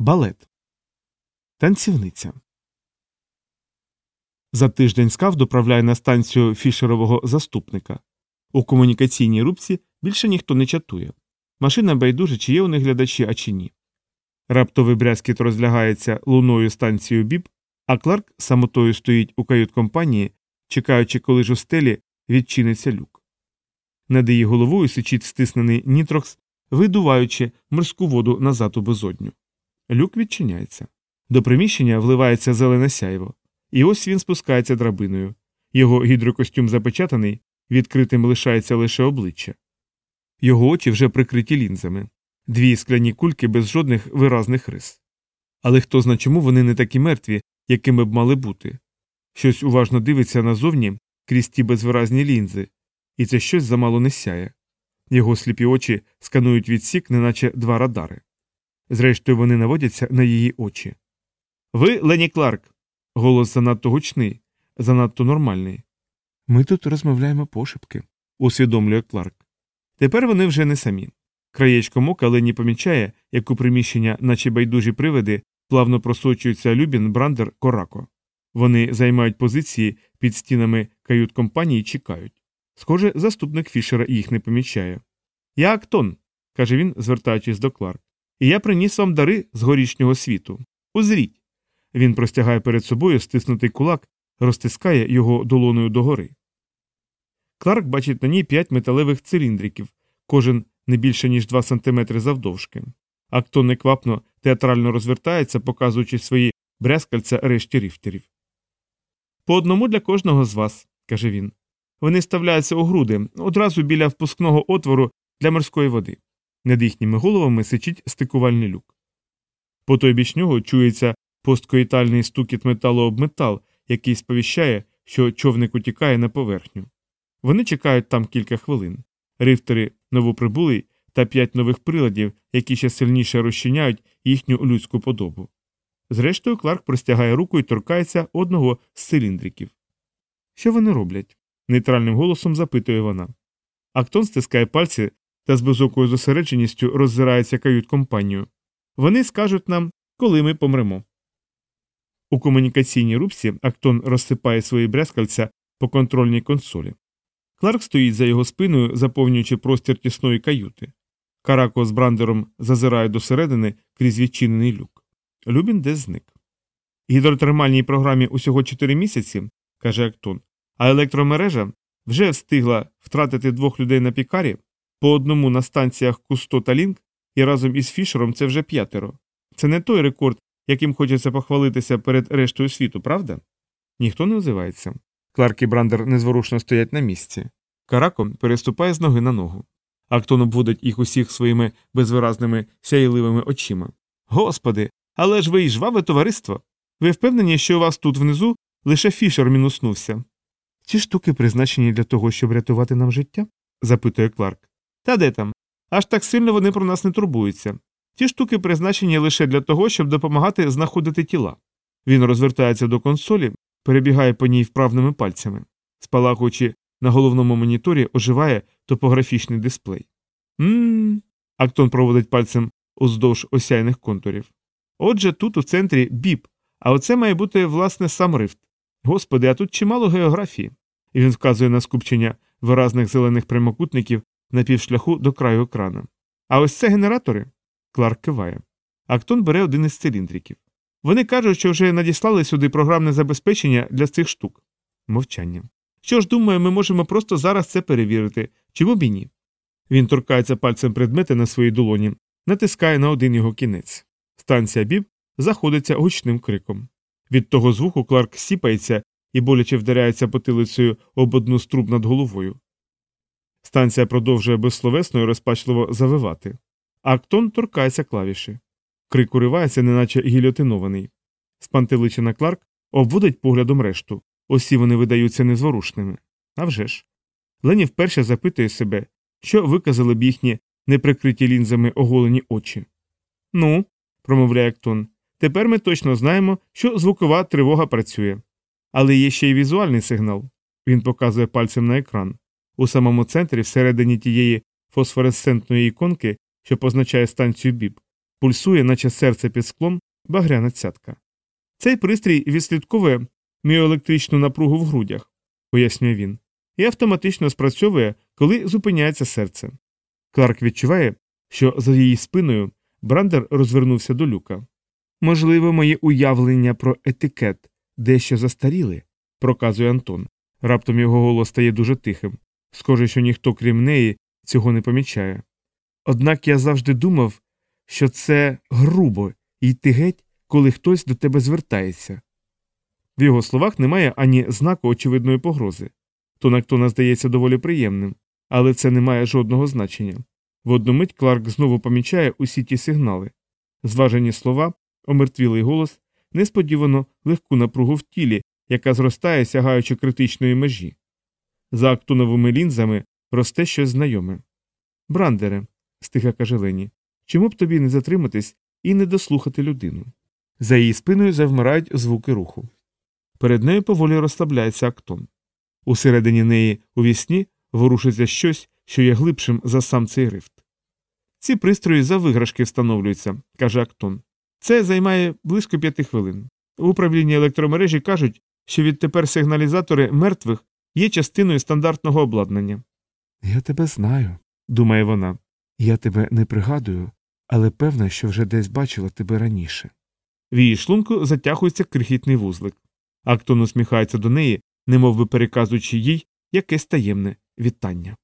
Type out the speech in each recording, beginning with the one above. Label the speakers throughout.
Speaker 1: Балет. Танцівниця. За тиждень скаф доправляє на станцію фішерового заступника. У комунікаційній рубці більше ніхто не чатує. Машина байдуже, чи є у них глядачі, а чи ні. Раптовий брязкіт розлягається луною станцією біб, а Кларк самотою стоїть у кают-компанії, чекаючи, коли ж у стелі відчиниться люк. Над її головою сичить стиснений нітрокс, видуваючи морську воду назад у безодню. Люк відчиняється. До приміщення вливається зелене сяйво. І ось він спускається драбиною. Його гідрокостюм запечатаний, відкритим лишається лише обличчя. Його очі вже прикриті лінзами, дві скляні кульки без жодних виразних рис. Але хто зна чому вони не такі мертві, якими б мали бути. Щось уважно дивиться назовні крізь ті безвиразні лінзи, і це щось замало не сяє. Його сліпі очі сканують відсік, неначе два радари. Зрештою, вони наводяться на її очі. Ви Лені Кларк. Голос занадто гучний, занадто нормальний. Ми тут розмовляємо пошепки, усвідомлює Кларк. Тепер вони вже не самі. Краєчком ока Лені помічає, як у приміщення, наче байдужі привиди, плавно просочуються Любін, Брандер, Корако. Вони займають позиції під стінами кают компанії і чекають. Схоже, заступник Фішера їх не помічає. Я Актон, каже він, звертаючись до Кларк, і я приніс вам дари з горішнього світу. Узріть. Він простягає перед собою стиснутий кулак, розтискає його долоною догори. Кларк бачить на ній п'ять металевих циліндриків, кожен не більше, ніж 2 см завдовжки. Актон неквапно театрально розвертається, показуючи свої брязкальця решті ріфтерів. По одному для кожного з вас, каже він. Вони ставляються у груди одразу біля впускного отвору для морської води. Над їхніми головами сичить стикувальний люк. По той біч нього чується посткоїтальний стукіт металу об метал, який сповіщає, що човник утікає на поверхню. Вони чекають там кілька хвилин. Рифтери новоприбулий та п'ять нових приладів, які ще сильніше розчиняють їхню людську подобу. Зрештою, Кларк простягає руку і торкається одного з циліндриків. Що вони роблять? нейтральним голосом запитує вона. Актон стискає пальці та з безокою зосередженістю роззирається кают компанію. Вони скажуть нам, коли ми помремо. У комунікаційній рубці Актон розсипає свої брязкальця по контрольній консолі. Кларк стоїть за його спиною, заповнюючи простір тісної каюти. Карако з брандером зазирає досередини крізь відчинений люк. Любін десь зник. Гідротермальній програмі усього 4 місяці, каже Актон, а електромережа вже встигла втратити двох людей на пікарі, по одному на станціях Кусто та Лінк, і разом із Фішером це вже п'ятеро. Це не той рекорд, яким хочеться похвалитися перед рештою світу, правда? Ніхто не озивається. Кларк і Брандер незворушно стоять на місці. Карако переступає з ноги на ногу. Актон обводить їх усіх своїми безвиразними сяйливими очима. Господи, але ж ви й жваве товариство. Ви впевнені, що у вас тут внизу лише фішер мінуснувся? Ці штуки призначені для того, щоб рятувати нам життя? запитує Кларк. Та де там? Аж так сильно вони про нас не турбуються. Ті штуки призначені лише для того, щоб допомагати знаходити тіла. Він розвертається до консолі, перебігає по ній вправними пальцями, спалахуючи на головному моніторі, оживає топографічний дисплей. Мм. Актон проводить пальцем уздовж осяйних контурів. Отже, тут у центрі біп, а оце має бути, власне, сам рифт. Господи, а тут чимало географії. І він вказує на скупчення виразних зелених прямокутників на півшляху до краю екрана. А ось це генератори. Кларк киває. Актон бере один із циліндриків. Вони кажуть, що вже надіслали сюди програмне забезпечення для цих штук. Мовчання. Що ж, думаю, ми можемо просто зараз це перевірити, чому б і ні. Він торкається пальцем предмети на своїй долоні, натискає на один його кінець. Станція біб заходиться гучним криком. Від того звуку Кларк сіпається і боляче вдаряється потилицею об одну з труб над головою. Станція продовжує безсловесно і розпачливо завивати. Актон торкається клавіші. Крик уривається, неначе гільотинований. Спантеличена Кларк обводить поглядом решту. Усі вони видаються незворушними. А вже ж. Лені вперше запитує себе, що виказали б їхні неприкриті лінзами оголені очі. Ну, промовляє Актон, тепер ми точно знаємо, що звукова тривога працює. Але є ще й візуальний сигнал. Він показує пальцем на екран. У самому центрі, всередині тієї фосфоресцентної іконки, що позначає станцію біб, пульсує, наче серце під склом, багряна цятка. Цей пристрій відслідковує міоелектричну напругу в грудях, пояснює він, і автоматично спрацьовує, коли зупиняється серце. Кларк відчуває, що за її спиною Брандер розвернувся до люка. Можливо, мої уявлення про етикет дещо застаріли, проказує Антон. Раптом його голос стає дуже тихим. Схоже, що ніхто, крім неї, цього не помічає. Однак я завжди думав, що це грубо йти геть, коли хтось до тебе звертається. В його словах немає ані знаку очевидної погрози. Тон Актона здається доволі приємним, але це не має жодного значення. В одну мить Кларк знову помічає усі ті сигнали. Зважені слова, омертвілий голос, несподівано легку напругу в тілі, яка зростає, сягаючи критичної межі. За актоновими лінзами росте щось знайоме. Брандере, стиха каже Лені, чому б тобі не затриматись і не дослухати людину? За її спиною завмирають звуки руху. Перед нею поволі розслабляється актон. Усередині неї у вісні ворушиться щось, що є глибшим за сам цей рифт. Ці пристрої за виграшки встановлюються, каже Актон. Це займає близько п'яти хвилин. В управлінні електромережі кажуть, що відтепер сигналізатори мертвих є частиною стандартного обладнання.
Speaker 2: Я тебе знаю, думає вона. Я тебе не пригадую, але певна, що вже десь бачила тебе раніше.
Speaker 1: В її шлунку затягується крихітний вузлик. Актон усміхається до неї, немов би переказуючи їй якесь таємне вітання.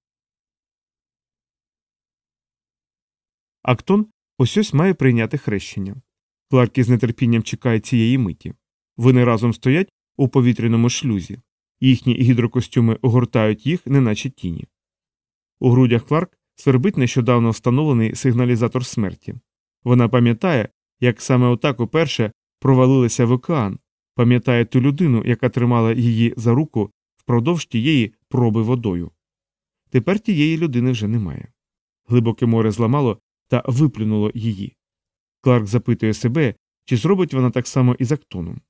Speaker 1: Актон ось ось має прийняти хрещення. Кларк із нетерпінням чекає цієї миті. Вони разом стоять у повітряному шлюзі. Їхні гідрокостюми огортають їх, неначе тіні. У грудях Кларк свербить нещодавно встановлений сигналізатор смерті. Вона пам'ятає, як саме отак уперше провалилася в океан, пам'ятає ту людину, яка тримала її за руку впродовж тієї проби водою. Тепер тієї людини вже немає. Глибоке море зламало та виплюнуло її. Кларк запитує себе, чи зробить вона так само із актоном.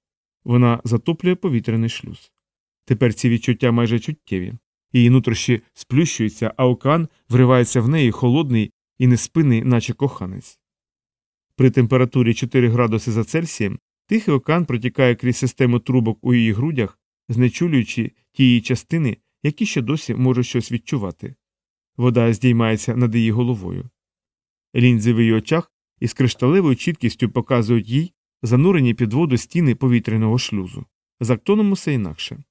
Speaker 1: Вона затоплює повітряний шлюз. Тепер ці відчуття майже чуттєві. Її нутрощі сплющуються, а океан вривається в неї холодний і неспинний, наче коханець. При температурі 4 градуси за Цельсієм тихий океан протікає крізь систему трубок у її грудях, знечулюючи ті її частини, які ще досі можуть щось відчувати. Вода здіймається над її головою. Лінзи в її очах із кришталевою чіткістю показують їй занурені під воду стіни повітряного шлюзу. З актоном усе інакше.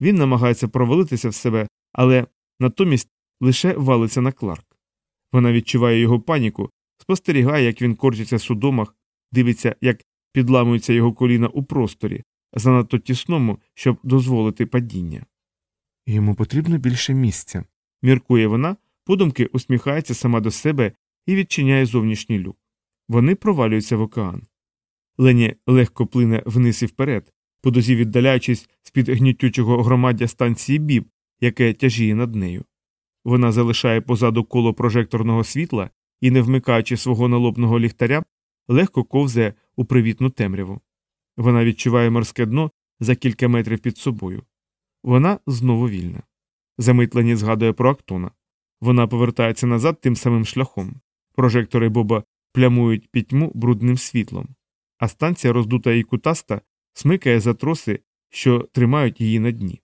Speaker 1: Він намагається провалитися в себе, але натомість лише валиться на Кларк. Вона відчуває його паніку, спостерігає, як він корчиться в судомах, дивиться, як підламуються його коліна у просторі, занадто тісному, щоб дозволити падіння.
Speaker 2: Йому потрібно більше місця.
Speaker 1: Міркує вона, подумки усміхається сама до себе і відчиняє зовнішній люк. Вони провалюються в океан. Лені легко плине вниз і вперед, по дозі віддаляючись з під гнітючого громаддя станції біб, яке тяжіє над нею. Вона залишає позаду коло прожекторного світла і, не вмикаючи свого налобного ліхтаря, легко ковзає у привітну темряву. Вона відчуває морське дно за кілька метрів під собою. Вона знову вільна. Замитлені згадує про Актона. Вона повертається назад тим самим шляхом. Прожектори Боба плямують пітьму брудним світлом, а станція, роздута і кутаста, смикає за троси, що тримають її на дні.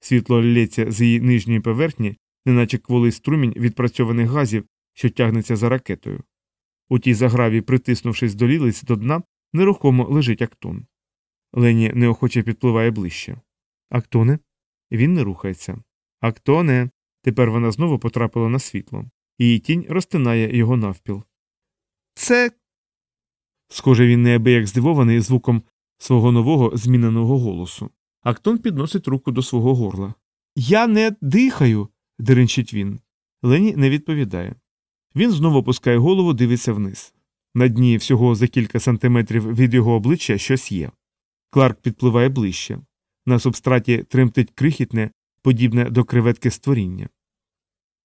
Speaker 1: Світло лється з її нижньої поверхні, неначе кволий струмінь відпрацьованих газів, що тягнеться за ракетою. У тій заграві, притиснувшись до лілиць до дна, нерухомо лежить Актон. Лені неохоче підпливає ближче. Актоне? Він не рухається. Актоне. Тепер вона знову потрапила на світло. Її тінь розтинає його навпіл. Це. Схоже, він неабияк здивований звуком свого нового зміненого голосу. Актон підносить руку до свого горла. Я не дихаю. деренчить він. Лені не відповідає. Він знову опускає голову, дивиться вниз. На дні всього за кілька сантиметрів від його обличчя щось є. Кларк підпливає ближче. На субстраті тремтить крихітне, подібне до креветки створіння.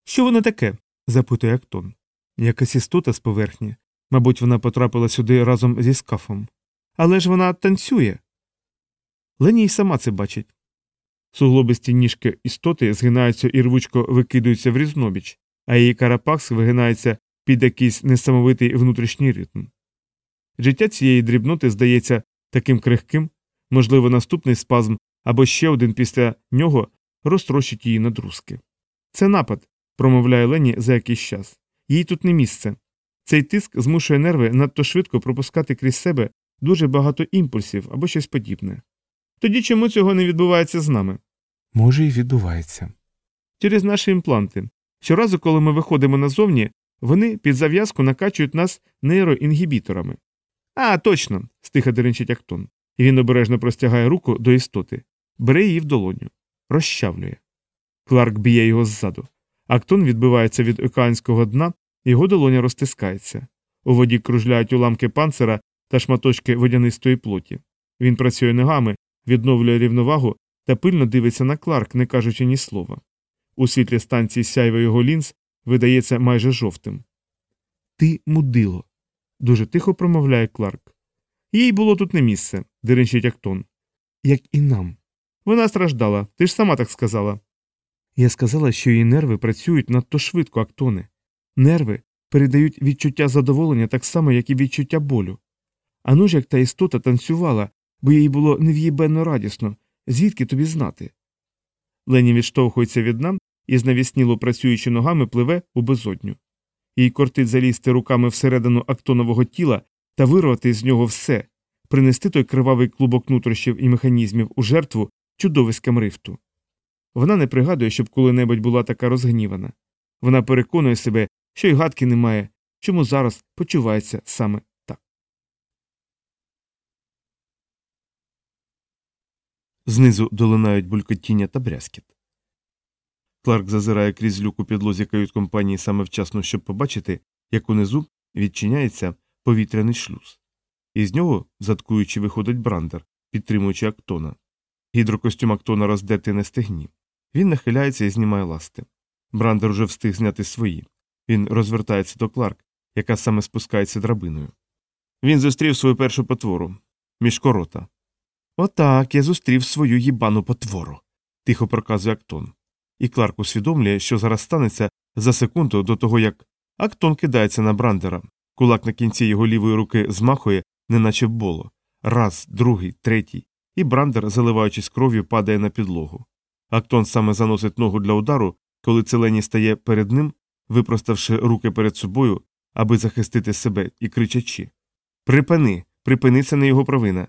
Speaker 1: Що воно таке? запитує Актон. Якась істота з поверхні. Мабуть, вона потрапила сюди разом зі скафом. Але ж вона танцює. Лені й сама це бачить. Суглобисті ніжки істоти згинаються і рвучко викидаються в різнобіч, а її карапакс вигинається під якийсь несамовитий внутрішній ритм. Життя цієї дрібноти здається таким крихким, можливо, наступний спазм або ще один після нього розтрощить її на друзки. Це напад, промовляє Лені за якийсь час. Їй тут не місце. Цей тиск змушує нерви надто швидко пропускати крізь себе дуже багато імпульсів або щось подібне. Тоді чому цього не відбувається з нами?
Speaker 2: Може, і відбувається.
Speaker 1: Через наші імпланти. Щоразу, коли ми виходимо назовні, вони під зав'язку накачують нас нейроінгібіторами. А, точно. стиха деренчить Актон. І він обережно простягає руку до істоти, бере її в долоню, розчавлює. Кларк б'є його ззаду. Актон відбивається від океанського дна, його долоня розтискається. У воді кружляють уламки панцира та шматочки водянистої плоті. Він працює ногами, відновлює рівновагу та пильно дивиться на Кларк, не кажучи ні слова. У світлі станції сяйва його лінз видається майже жовтим. Ти мудило. дуже тихо промовляє Кларк. Їй було тут не місце, деренчить Актон.
Speaker 2: Як і нам.
Speaker 1: Вона страждала, ти ж сама так сказала.
Speaker 2: Я сказала, що її нерви працюють надто швидко, Актоне. Нерви передають відчуття задоволення так само, як і відчуття болю. А ну ж як та істота танцювала, бо їй було нев'їбенно радісно, звідки тобі знати?
Speaker 1: Лені відштовхується від нам і знавісніло працюючи ногами пливе у безодню. Їй кортить залізти руками всередину актонового тіла та вирвати з нього все, принести той кривавий клубок нутрощів і механізмів у жертву чудовиськам рифту. Вона не пригадує, щоб коли-небудь була така розгнівана. Вона переконує себе, що й гадки немає, чому зараз почувається саме Знизу долинають булькотіння та брязкіт. Кларк зазирає крізь люк у підлозі кают-компанії саме вчасно, щоб побачити, як унизу відчиняється повітряний шлюз. Із нього, заткуючи, виходить брандер, підтримуючи Актона. Гідрокостюм Актона роздертий на стегні. Він нахиляється і знімає ласти. Брандер уже встиг зняти свої. Він розвертається до Кларк, яка саме спускається драбиною. Він зустрів свою першу потвору мішкорота. Отак я зустрів свою їбану потвору, тихо проказує Актон. І Кларк усвідомлює, що зараз станеться за секунду до того, як Актон кидається на брандера. Кулак на кінці його лівої руки змахує, неначе боло. Раз, другий, третій, і брандер, заливаючись кров'ю, падає на підлогу. Актон саме заносить ногу для удару, коли Целені стає перед ним, випроставши руки перед собою, аби захистити себе і кричачи Припини, припини це не його провина.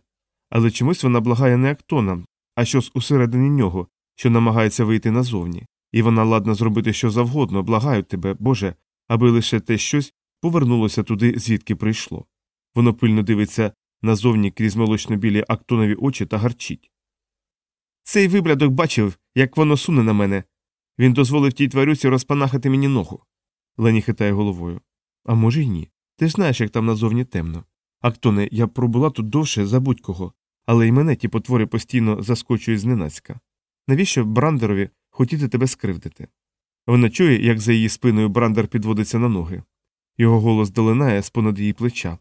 Speaker 1: Але чомусь вона благає не Актона, а щось усередині нього, що намагається вийти назовні, і вона ладна зробити що завгодно, благаю тебе, Боже, аби лише те щось повернулося туди, звідки прийшло. Воно пильно дивиться назовні крізь молочно-білі актонові очі та гарчить. Цей виблядок бачив, як воно суне на мене. Він дозволив тій тварюці розпанахати мені ногу. Лені хитає головою. А може й ні. Ти ж знаєш, як там назовні темно. Актоне, я пробула тут довше за будь-кого, але й мене ті потвори постійно заскочують зненацька. Навіщо Брандерові хотіти тебе скривдити? Вона чує, як за її спиною Брандер підводиться на ноги. Його голос долинає з понад її плеча.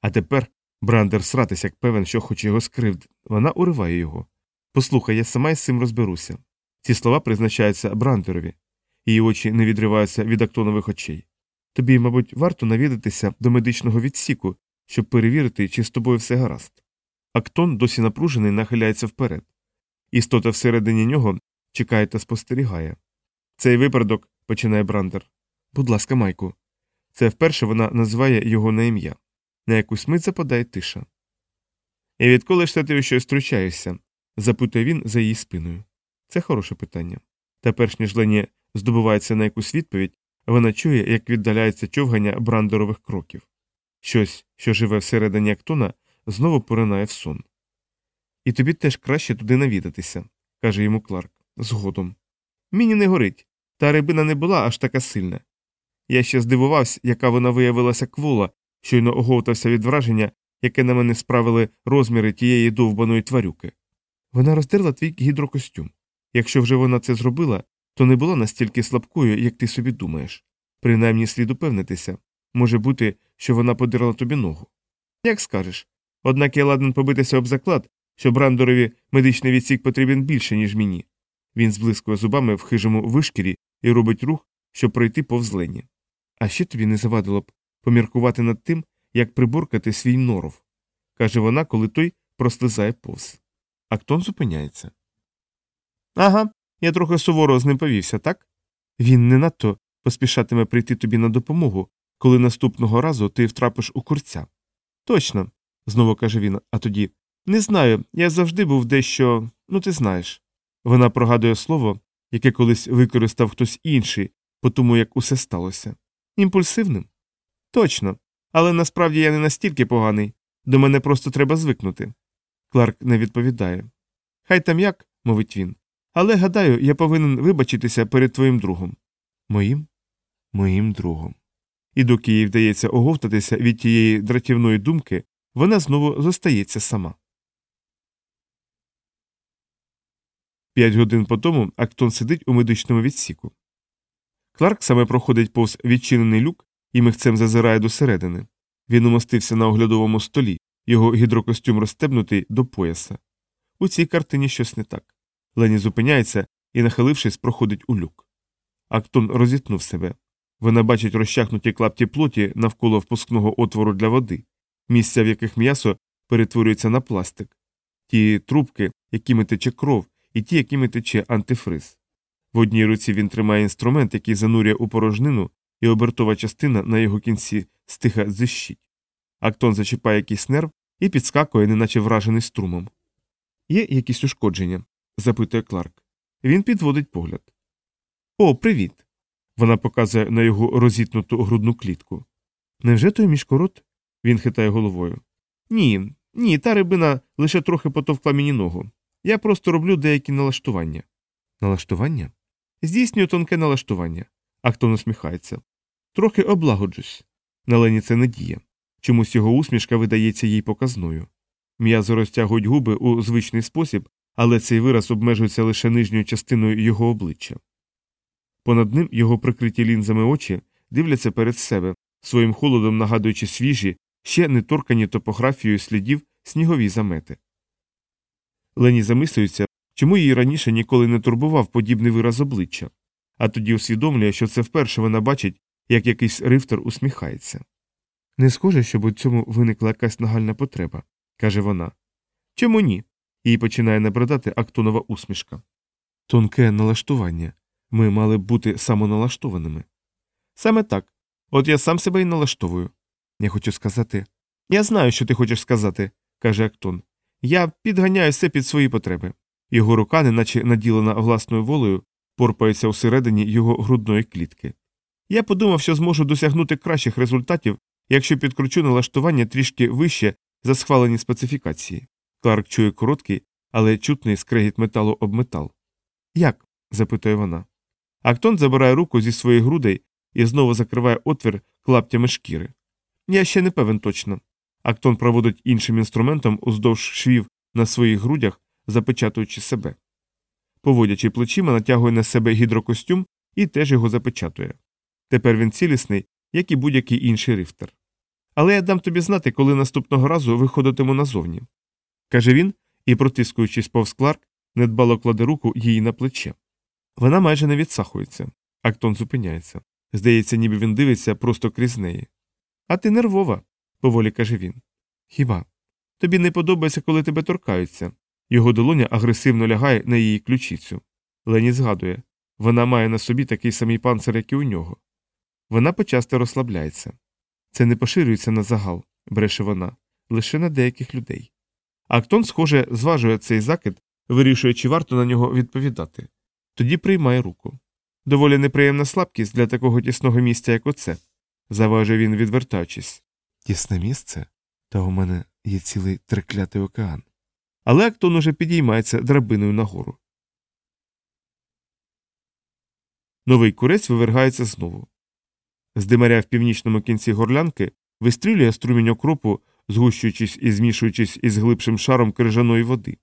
Speaker 1: А тепер Брандер сратись, як певен, що хоче його скривдити. Вона уриває його. Послухай, я сама із цим розберуся. Ці слова призначаються Брандерові, її очі не відриваються від актонових очей. Тобі, мабуть, варто навідатися до медичного відсіку, щоб перевірити, чи з тобою все гаразд. Актон, досі напружений, нахиляється вперед. Істота всередині нього чекає та спостерігає. Цей випадок, починає Брандер. Будь ласка, Майку. Це вперше вона називає його на ім'я. На якусь мить западає тиша. І відколи ж ти у щось втручаєшся? запитує він за її спиною. Це хороше питання. Та перш ніж Лені здобувається на якусь відповідь, вона чує, як віддаляється човгання брандерових кроків. Щось, що живе всередині Актона, знову поринає в сон. І тобі теж краще туди навідатися, каже йому Кларк, згодом. Мені не горить, та рибина не була аж така сильна. Я ще здивувався, яка вона виявилася квола, щойно оговтався від враження, яке на мене справили розміри тієї довбаної тварюки. Вона роздерла твій гідрокостюм. Якщо вже вона це зробила, то не була настільки слабкою, як ти собі думаєш. Принаймні слід упевнитися може бути, що вона подирала тобі ногу. Як скажеш. Однак я ладен побитися об заклад, що Брандорові медичний відсік потрібен більше, ніж мені. Він зблискує зубами в хижому вишкірі і робить рух, щоб пройти повз Лені.
Speaker 2: А ще тобі не завадило б поміркувати над тим, як приборкати свій норов, каже вона, коли той прослизає повз. Актон зупиняється. Ага, я трохи суворо з ним повівся, так? Він не надто поспішатиме прийти тобі на допомогу, коли наступного разу ти втрапиш у курця. Точно, знову каже він, а тоді не знаю, я завжди був дещо, ну ти знаєш. Вона прогадує слово, яке колись використав хтось інший, по тому як усе сталося. Імпульсивним? Точно. Але насправді я не настільки поганий, до мене просто треба звикнути. Кларк не відповідає. Хай там як, мовить він. Але гадаю, я повинен вибачитися перед твоїм другом. Моїм? Моїм другом. І доки їй вдається оговтатися від тієї дратівної думки, вона знову зостається сама. П'ять годин по тому Актон сидить у медичному відсіку. Кларк саме проходить повз відчинений люк і михцем зазирає досередини. Він умостився на оглядовому столі, його гідрокостюм розстебнутий до пояса. У цій картині щось не так. Лені зупиняється і, нахилившись, проходить у люк. Актон розітнув себе. Вона бачить розчахнуті клапті плоті навколо впускного отвору для води, місця, в яких м'ясо перетворюється на пластик, ті трубки, якими тече кров, і ті, якими тече антифриз. В одній руці він тримає інструмент, який занурює у порожнину, і обертова частина на його кінці стиха зищить. Актон зачіпає якийсь нерв і підскакує, неначе вражений струмом. Є якісь ушкодження? запитує Кларк. Він підводить погляд. О, привіт. Вона показує на його розітнуту грудну клітку. Невже той мішкорот? Він хитає головою. Ні, ні, та рибина лише трохи потовкла мені ногу. Я просто роблю деякі налаштування. Налаштування? Здійснюю тонке налаштування. Актон усміхається. Трохи облагоджусь. На Лені це не діє. Чомусь його усмішка видається їй показною. М'язи розтягують губи у звичний спосіб, але цей вираз обмежується лише нижньою частиною його обличчя. Понад ним його прикриті лінзами очі дивляться перед себе, своїм холодом нагадуючи свіжі, ще не торкані топографією слідів снігові замети. Лені замислюється, чому її раніше ніколи не турбував подібний вираз обличчя, а тоді усвідомлює, що це вперше вона бачить, як якийсь рифтер усміхається. Не схоже, щоб у цьому виникла якась нагальна потреба, каже вона. Чому ні? Їй починає набридати актонова усмішка. Тонке налаштування. Ми мали б бути самоналаштованими. Саме так. От я сам себе і налаштовую. Я хочу сказати. Я знаю, що ти хочеш сказати, каже Актон. Я підганяю все під свої потреби. Його рука, неначе наділена власною волею, порпається усередині його грудної клітки. Я подумав, що зможу досягнути кращих результатів, якщо підкручу налаштування трішки вище за схвалені специфікації. Кларк чує короткий, але чутний скрегіт металу об метал. Як? запитує вона. Актон забирає руку зі своїх грудей і знову закриває отвір клаптями шкіри. Я ще не певен точно. Актон проводить іншим інструментом уздовж швів на своїх грудях, запечатуючи себе. Поводячи плечима, натягує на себе гідрокостюм і теж його запечатує. Тепер він цілісний, як і будь-який інший рифтер. Але я дам тобі знати, коли наступного разу виходитиму назовні. каже він і, протискуючись повз Кларк, недбало кладе руку їй на плече. Вона майже не відсахується. Актон зупиняється. Здається, ніби він дивиться просто крізь неї. А ти нервова, поволі каже він. Хіба? Тобі не подобається, коли тебе торкаються. Його долоня агресивно лягає на її ключицю. Лені згадує вона має на собі такий самий панцир, як і у нього. Вона почасто розслабляється. Це не поширюється на загал, бреше вона, лише на деяких людей. Актон, схоже, зважує цей закид, вирішує, чи варто на нього відповідати. Тоді приймає руку. Доволі неприємна слабкість для такого тісного місця, як оце, заважує він, відвертаючись. Тісне місце? Та у мене є цілий триклятий океан. Але Актон уже підіймається драбиною нагору. Новий курець вивергається знову. З димаря в північному кінці горлянки вистрілює струмінь окропу, згущуючись і змішуючись із глибшим шаром крижаної води.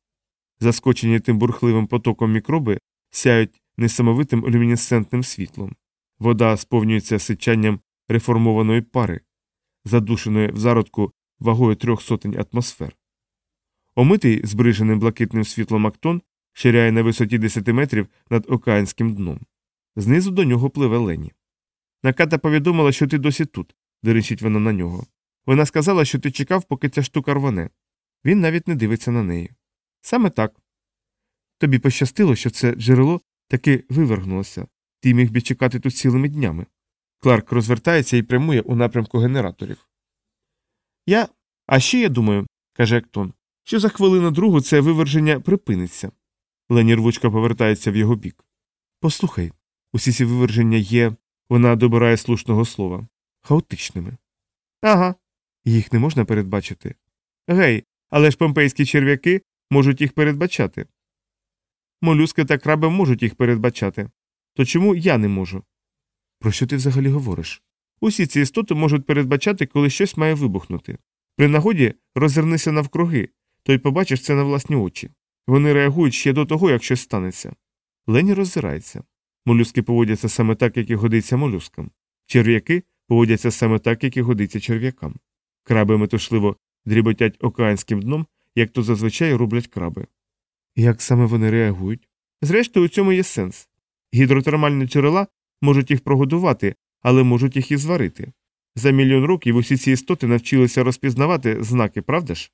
Speaker 2: Заскочені тим бурхливим потоком мікроби сяють несамовитим люмінесцентним світлом. Вода сповнюється сичанням реформованої пари, задушеної в зародку вагою трьох сотень атмосфер. Омитий збриженим блакитним світлом Актон ширяє на висоті 10 метрів над океанським дном. Знизу до нього пливе лені.
Speaker 1: Наката повідомила, що ти досі тут, диричить вона на нього. Вона сказала, що ти чекав, поки ця штука рване. Він навіть не дивиться на неї. Саме так. Тобі пощастило, що це джерело таки вивергнулося. Ти міг би чекати тут цілими днями. Кларк розвертається і прямує у напрямку генераторів. Я. А ще я думаю, каже Ектон, що за хвилину другу це виверження припиниться. Лені рвучко повертається в його бік. Послухай, усі ці виверження є, вона добирає слушного слова, хаотичними. Ага. Їх не можна передбачити. Гей, але ж помпейські черв'яки можуть їх передбачати. Молюски та краби можуть їх передбачати. То чому я не можу? Про що ти взагалі говориш? Усі ці істоти можуть передбачати, коли щось має вибухнути. При нагоді розвернися навкруги, то й побачиш це на власні очі. Вони реагують ще до того, як щось станеться. Лені роззирається. Молюски поводяться саме так, як і годиться молюскам. Черв'яки поводяться саме так, як і годиться черв'якам. Краби метушливо дріботять океанським дном, як то зазвичай роблять краби. Як саме вони реагують? Зрештою, у цьому є сенс. Гідротермальні джерела можуть їх прогодувати, але можуть їх і зварити. За мільйон років усі ці істоти навчилися розпізнавати знаки, правда ж?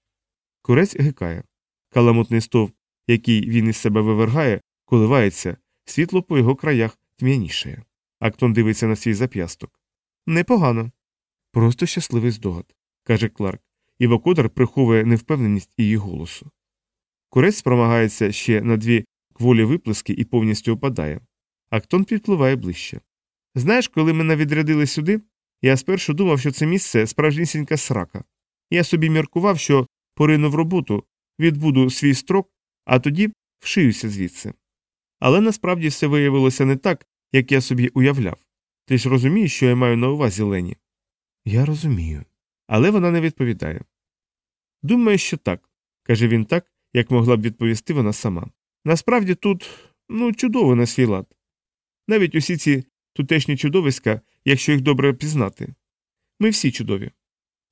Speaker 1: Курець гикає. Каламутний стовп, який він із себе вивергає, коливається, світло по його краях тьмянішає. Актон дивиться на свій зап'ясток. Непогано. Просто щасливий здогад, каже Кларк, і Вокодар приховує невпевненість її голосу. Курець промагається ще на дві кволі виплески і повністю опадає. Актон підпливає ближче. Знаєш, коли мене відрядили сюди, я спершу думав, що це місце справжнісінька срака. Я собі міркував, що порину в роботу, відбуду свій строк, а тоді вшиюся звідси. Але насправді все виявилося не так, як я собі уявляв. Ти ж розумієш, що я маю на увазі Лені? Я розумію. Але вона не відповідає. Думаю, що так, каже він так, як могла б відповісти вона сама. Насправді тут, ну, чудово на свій лад. Навіть усі ці тутешні чудовиська, якщо їх добре пізнати. Ми всі чудові.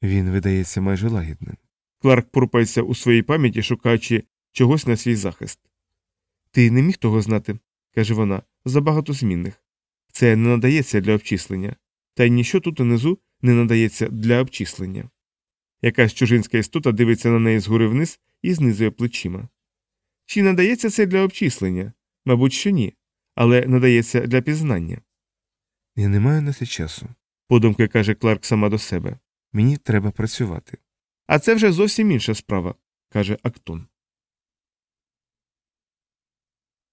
Speaker 2: Він видається майже лагідним.
Speaker 1: Кларк порпається у своїй пам'яті, шукаючи чогось на свій захист. Ти не міг того знати, каже вона, забагато змінних. Це не надається для обчислення, та й ніщо тут унизу не надається для обчислення. Якась чужинська істота дивиться на неї згори вниз і знизує плечима. Чи надається це для обчислення? Мабуть, що ні, але надається для пізнання.
Speaker 2: Я не маю на це часу.
Speaker 1: Подумки каже Кларк сама до себе.
Speaker 2: Мені треба працювати.
Speaker 1: А це вже зовсім інша справа, каже Актон.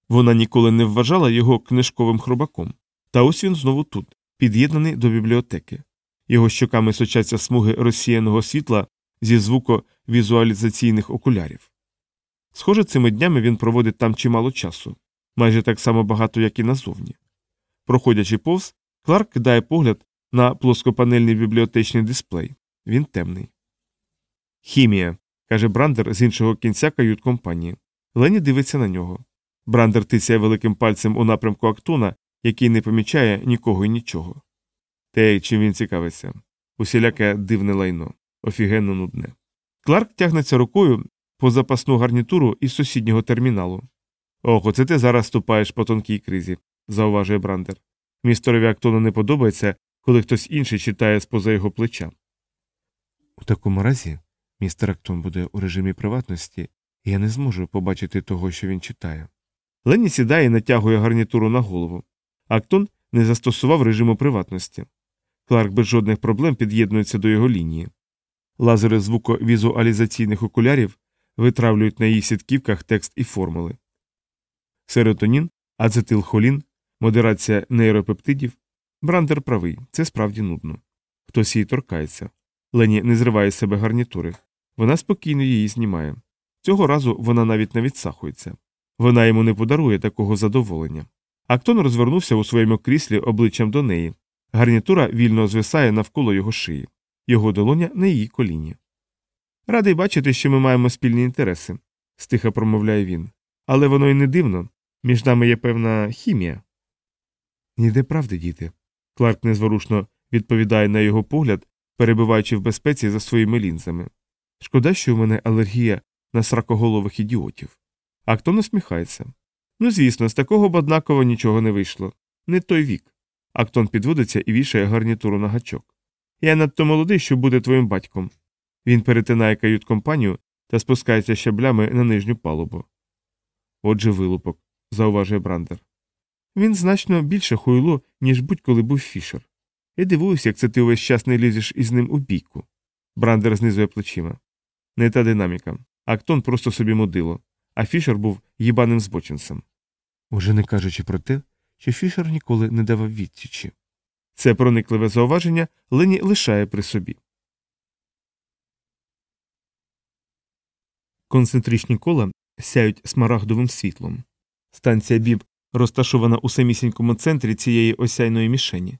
Speaker 1: Вона ніколи не вважала його книжковим хробаком. Та ось він знову тут, під'єднаний до бібліотеки. Його щоками сочаться смуги розсіяного світла зі звуковізуалізаційних окулярів. Схоже, цими днями він проводить там чимало часу, майже так само багато, як і назовні. Проходячи повз, Кларк кидає погляд на плоскопанельний бібліотечний дисплей. Він темний. Хімія, каже Брандер з іншого кінця кают компанії. Лені дивиться на нього. Брандер тицяє великим пальцем у напрямку Актона, який не помічає нікого і нічого. Те, чим він цікавиться, усіляке дивне лайно, офігенно нудне. Кларк тягнеться рукою по запасну гарнітуру із сусіднього терміналу. Ох, оце ти зараз ступаєш по тонкій кризі, зауважує Брандер. Містерові Актону не подобається, коли хтось інший читає з поза його плеча.
Speaker 2: У такому разі містер Актон буде у режимі приватності, і я не зможу побачити того, що він читає.
Speaker 1: Лені сідає і натягує гарнітуру на голову. Актон не застосував режиму приватності. Кларк без жодних проблем під'єднується до його лінії. Лазери звуковізуалізаційних окулярів витравлюють на її сітківках текст і формули. Серотонін, ацетилхолін, модерація нейропептидів. Брандер правий, це справді нудно. Хтось її торкається. Лені не зриває з себе гарнітури. Вона спокійно її знімає. Цього разу вона навіть не відсахується. Вона йому не подарує такого задоволення. Актон розвернувся у своєму кріслі обличчям до неї. Гарнітура вільно звисає навколо його шиї, його долоня на її коліні. Радий бачити, що ми маємо спільні інтереси, стиха промовляє він. Але воно й не дивно. Між нами є певна хімія.
Speaker 2: Ніде правди, діти.
Speaker 1: Кларк незворушно відповідає на його погляд, перебуваючи в безпеці за своїми лінзами. Шкода, що у мене алергія на сракоголових ідіотів. Актон усміхається. Ну, звісно, з такого б однаково нічого не вийшло. Не той вік. Актон підводиться і вішає гарнітуру на гачок. Я надто молодий, щоб бути твоїм батьком. Він перетинає кают компанію та спускається щаблями на нижню палубу. Отже, вилупок, зауважує Брандер. Він значно більше хуйло, ніж будь-коли був фішер. Я дивуюся, як це ти увесь час не лізеш із ним у бійку. Брандер знизує плечима. Не та динаміка. Актон просто собі мудило, а Фішер був їбаним збочинцем. Уже не кажучи про те, що Фішер ніколи не давав відсічі. Це проникливе зауваження Лені лишає при собі. Концентричні кола сяють смарагдовим світлом. Станція Біб розташована у самісінькому центрі цієї осяйної мішені,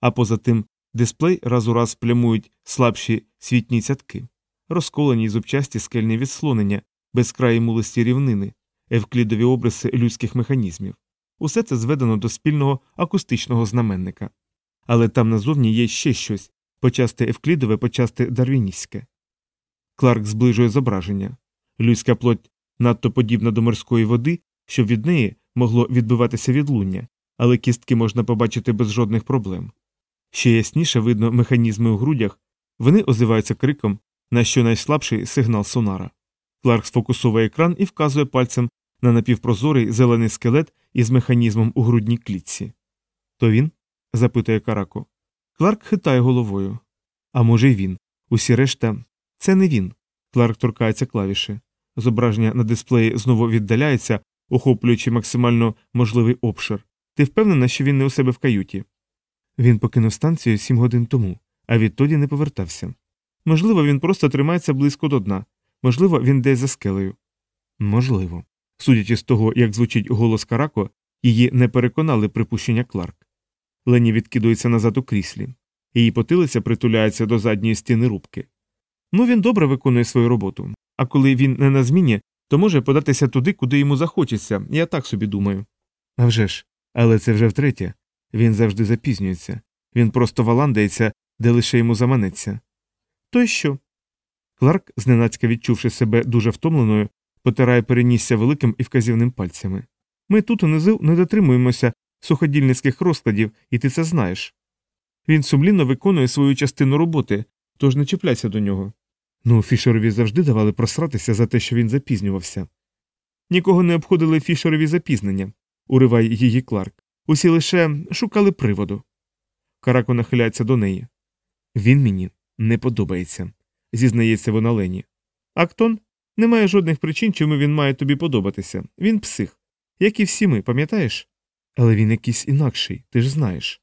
Speaker 1: а поза тим дисплей раз у раз плямують слабші світні цятки, розколені й зубчасті скельні відслонення, безкраї мулисті рівнини, евклідові обриси людських механізмів. Усе це зведено до спільного акустичного знаменника. Але там назовні є ще щось почасти евклідове, почасти дарвіністське. Кларк зближує зображення. Людська плоть надто подібна до морської води, щоб від неї могло відбиватися відлуння, але кістки можна побачити без жодних проблем. Ще ясніше видно механізми у грудях, вони озиваються криком на щонайслабший сигнал сонара. Кларк сфокусовує екран і вказує пальцем на напівпрозорий зелений скелет із механізмом у грудній клітці. То він? Запитує Карако. Кларк хитає головою. А може, й він. Усі решта це не він. Кларк торкається клавіші. Зображення на дисплеї знову віддаляється, охоплюючи максимально можливий обшир. Ти впевнена, що він не у себе в каюті? Він покинув станцію сім годин тому, а відтоді не повертався. Можливо, він просто тримається близько до дна, можливо, він десь за скелею. Можливо. Судячи з того, як звучить голос Карако, її не переконали припущення Кларк. Лені відкидується назад у кріслі. Її потилиця притуляється до задньої стіни рубки. Ну, він добре виконує свою роботу, а коли він не на зміні, то може податися туди, куди йому захочеться, я так собі думаю. А вже ж, але це вже втретє. Він завжди запізнюється. Він просто валандається, де лише йому заманеться. То й що? Кларк, зненацька відчувши себе дуже втомленою, потирає перенісся великим і вказівним пальцями. Ми тут унизу не дотримуємося суходільницьких розкладів, і ти це знаєш. Він сумлінно виконує свою частину роботи, тож не чіпляйся до нього. Ну, Фішерові завжди давали просратися за те, що він запізнювався. Нікого не обходили Фішерові запізнення, уриває її Кларк. Усі лише шукали приводу. Карако нахиляється до неї. Він мені не подобається, зізнається вона Лені. Актон немає жодних причин, чому він має тобі подобатися. Він псих, як і всі ми, пам'ятаєш? Але він якийсь інакший, ти ж знаєш.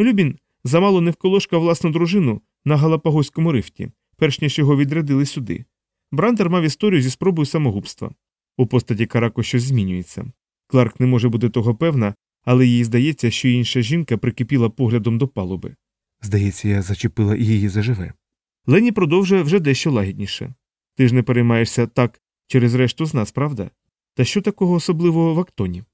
Speaker 1: Любін замало не вколошкав власну дружину на Галапагоському рифті, перш ніж його відрядили сюди. Брандер мав історію зі спробою самогубства. У постаті Карако щось змінюється. Кларк не може бути того певна, але їй здається, що інша жінка прикипіла поглядом до палуби. Здається, я зачепила і її заживе. Лені продовжує вже дещо лагідніше. Ти ж не переймаєшся так через решту з нас, правда? Та що такого особливого в актоні?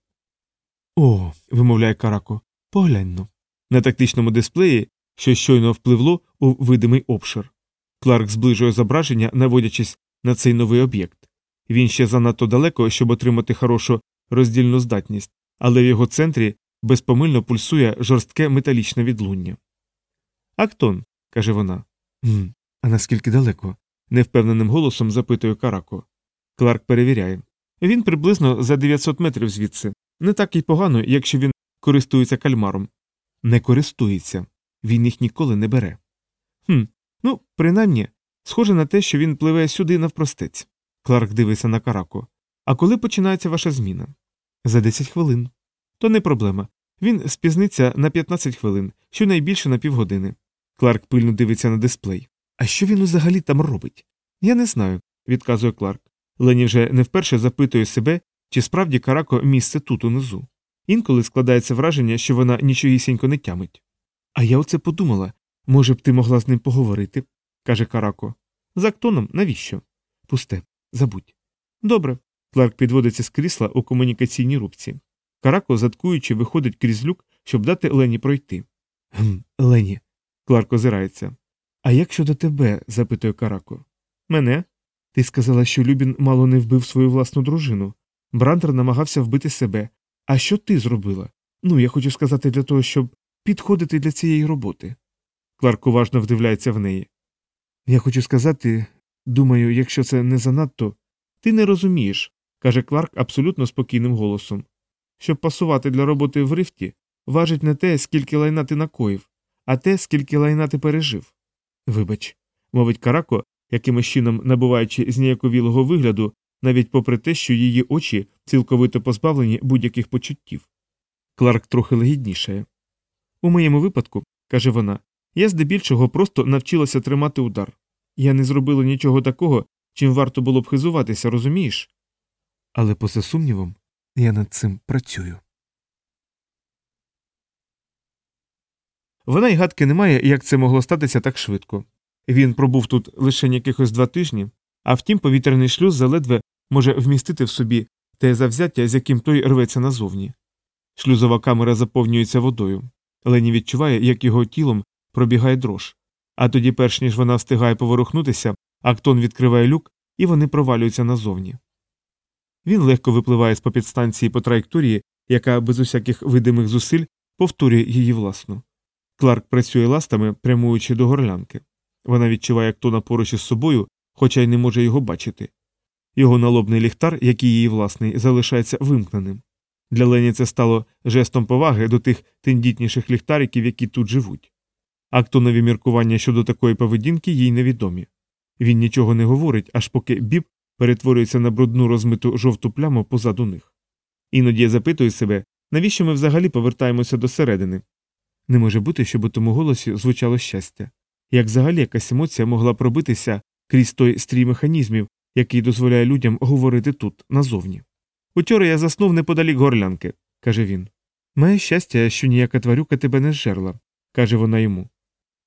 Speaker 1: О, вимовляє Карако, поглянь но. На тактичному дисплеї, що щойно впливло у видимий обшир. Кларк зближує зображення, наводячись на цей новий об'єкт. Він ще занадто далеко, щоб отримати хорошу роздільну здатність, але в його центрі безпомильно пульсує жорстке металічне відлуння. Актон, каже вона. «Гм, А наскільки далеко? невпевненим голосом запитує Карако. Кларк перевіряє. Він приблизно за 900 метрів звідси. Не так і погано, якщо він користується кальмаром. Не користується. Він їх ніколи не бере. Хм, ну, принаймні, схоже на те, що він пливе сюди навпростець. Кларк дивиться на Карако. А коли починається ваша зміна? За 10 хвилин. То не проблема. Він спізниться на 15 хвилин, щонайбільше на півгодини. Кларк пильно дивиться на дисплей. А що він взагалі там робить? Я не знаю, відказує Кларк. Лені вже не вперше запитує себе, чи справді Карако місце тут унизу. Інколи складається враження, що вона нічогісінько не тямить. А я оце подумала може б ти могла з ним поговорити, каже Карако. За актоном навіщо? Пусте, забудь. Добре. Кларк підводиться з крісла у комунікаційній рубці. Карако, заткуючи, виходить крізь люк, щоб дати Лені пройти. Гм, Лені. Кларк озирається. А як щодо тебе? запитує Карако. Мене? Ти сказала, що Любін мало не вбив свою власну дружину. Брандер намагався вбити себе. А що ти зробила? Ну, я хочу сказати для того, щоб.
Speaker 2: підходити для цієї роботи. Кларк уважно вдивляється в неї. Я хочу сказати, думаю, якщо це не занадто, ти не розумієш, каже Кларк абсолютно спокійним голосом. Щоб пасувати для роботи в рифті, важить не те, скільки лайна ти накоїв, а те, скільки лайна ти пережив. Вибач, мовить Карако, якимось чином набуваючи зніяковілого вигляду, навіть попри те, що її очі цілковито позбавлені будь-яких почуттів. Кларк трохи легіднішає. У моєму випадку, каже вона, я здебільшого просто навчилася тримати удар. Я не зробила нічого такого, чим варто було б хизуватися, розумієш? Але поза сумнівом, я над цим працюю. Вона й гадки не має, як це могло статися так швидко. Він пробув тут лише якихось два тижні, а втім, повітряний шлюз заледве може вмістити в собі те завзяття, з яким той рветься назовні. Шлюзова камера заповнюється водою. Лені відчуває, як його тілом пробігає дрож. А тоді, перш ніж вона встигає поворухнутися, Актон відкриває люк, і вони провалюються назовні. Він легко випливає з попідстанції по траєкторії, яка без усяких видимих зусиль повторює її власну. Кларк працює ластами, прямуючи до горлянки. Вона відчуває Актона поруч із собою, хоча й не може його бачити. Його налобний ліхтар, який її власний, залишається вимкненим. Для Лені це стало жестом поваги до тих тендітніших ліхтариків, які тут живуть. Актонові міркування щодо такої поведінки їй невідомі. Він нічого не говорить, аж поки біб перетворюється на брудну розмиту жовту пляму позаду них. Іноді я запитую себе, навіщо ми взагалі повертаємося до середини. Не може бути, щоб у тому голосі звучало щастя. Як взагалі якась емоція могла пробитися крізь той стрій механізмів, який дозволяє людям говорити тут, назовні. Учора я заснув неподалік горлянки, каже він. Має щастя, що ніяка тварюка тебе не зжерла, каже вона йому.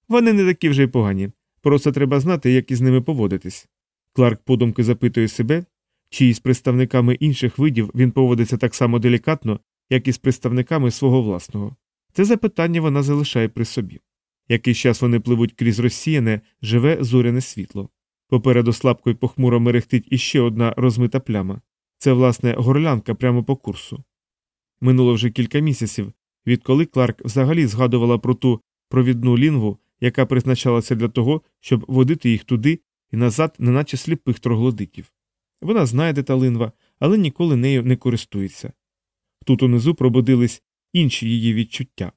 Speaker 2: Вони не такі вже й погані, просто треба знати, як із ними поводитись. Кларк подумки запитує себе, чи із представниками інших видів він поводиться так само делікатно, як і з представниками свого власного. Це запитання вона залишає при собі. Якийсь час вони пливуть крізь розсіяне, живе зоряне світло. Попереду слабко й похмуро мерехтить іще одна розмита пляма. Це, власне, горлянка прямо по курсу. Минуло вже кілька місяців, відколи Кларк взагалі згадувала про ту провідну лінву, яка призначалася для того, щоб водити їх туди і назад, неначе сліпих троглодитів. Вона знає, де та линва, але ніколи нею не користується. Тут унизу пробудились інші її відчуття.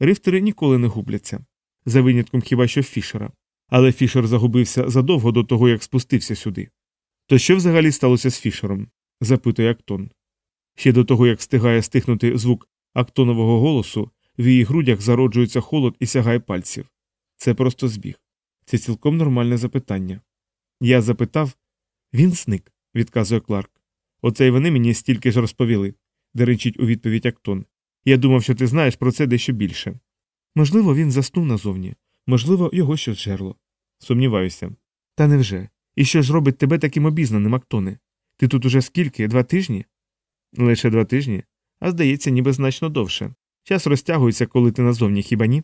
Speaker 2: Рифтери ніколи не губляться, за винятком хіба що Фішера. Але Фішер загубився задовго до того, як спустився сюди. То що взагалі сталося з Фішером? запитує Актон. Ще до того, як встигає стихнути звук актонового голосу, в її грудях зароджується холод і сягає пальців. Це просто збіг. Це цілком нормальне запитання. Я запитав він зник, відказує Кларк. Оце й вони мені стільки ж розповіли, деречить у відповідь Актон. Я думав, що ти знаєш про це дещо більше. Можливо, він заснув назовні, можливо, його щось жерло. Сумніваюся. Та невже? І що ж робить тебе таким обізнаним, Актоне? Ти тут уже скільки? Два тижні? Лише два тижні, а здається, ніби значно довше. Час розтягується, коли ти назовні, хіба ні?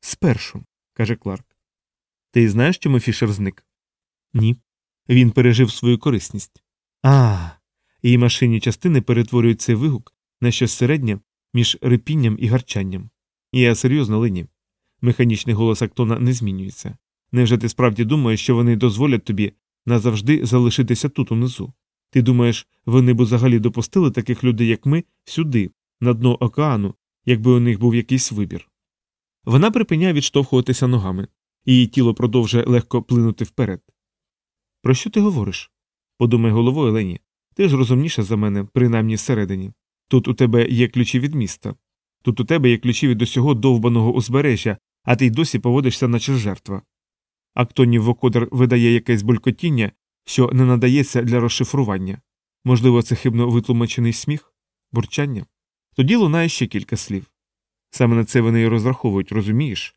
Speaker 2: Спершу, каже Кларк. Ти знаєш, чому Фішер зник? Ні. Він пережив свою корисність. А. Її машинні частини перетворюють цей вигук на щось середнє між рипінням і гарчанням. Я серйозно лині. Механічний голос Актона не змінюється. Невже ти справді думаєш, що вони дозволять тобі назавжди залишитися тут унизу? Ти думаєш, вони б взагалі допустили таких людей, як ми, сюди, на дно океану, якби у них був якийсь вибір? Вона припиняє відштовхуватися ногами, її тіло продовжує легко плинути вперед. Про що ти говориш? Подумай головою, Лені. Ти ж розумніша за мене, принаймні всередині. Тут у тебе є ключі від міста. Тут у тебе є ключі від усього довбаного узбережжя, а ти й досі поводишся, наче жертва. Актонів вокодер видає якесь булькотіння, що не надається для розшифрування. Можливо, це хибно витлумачений сміх, бурчання. Тоді лунає ще кілька слів. Саме на це вони й розраховують, розумієш?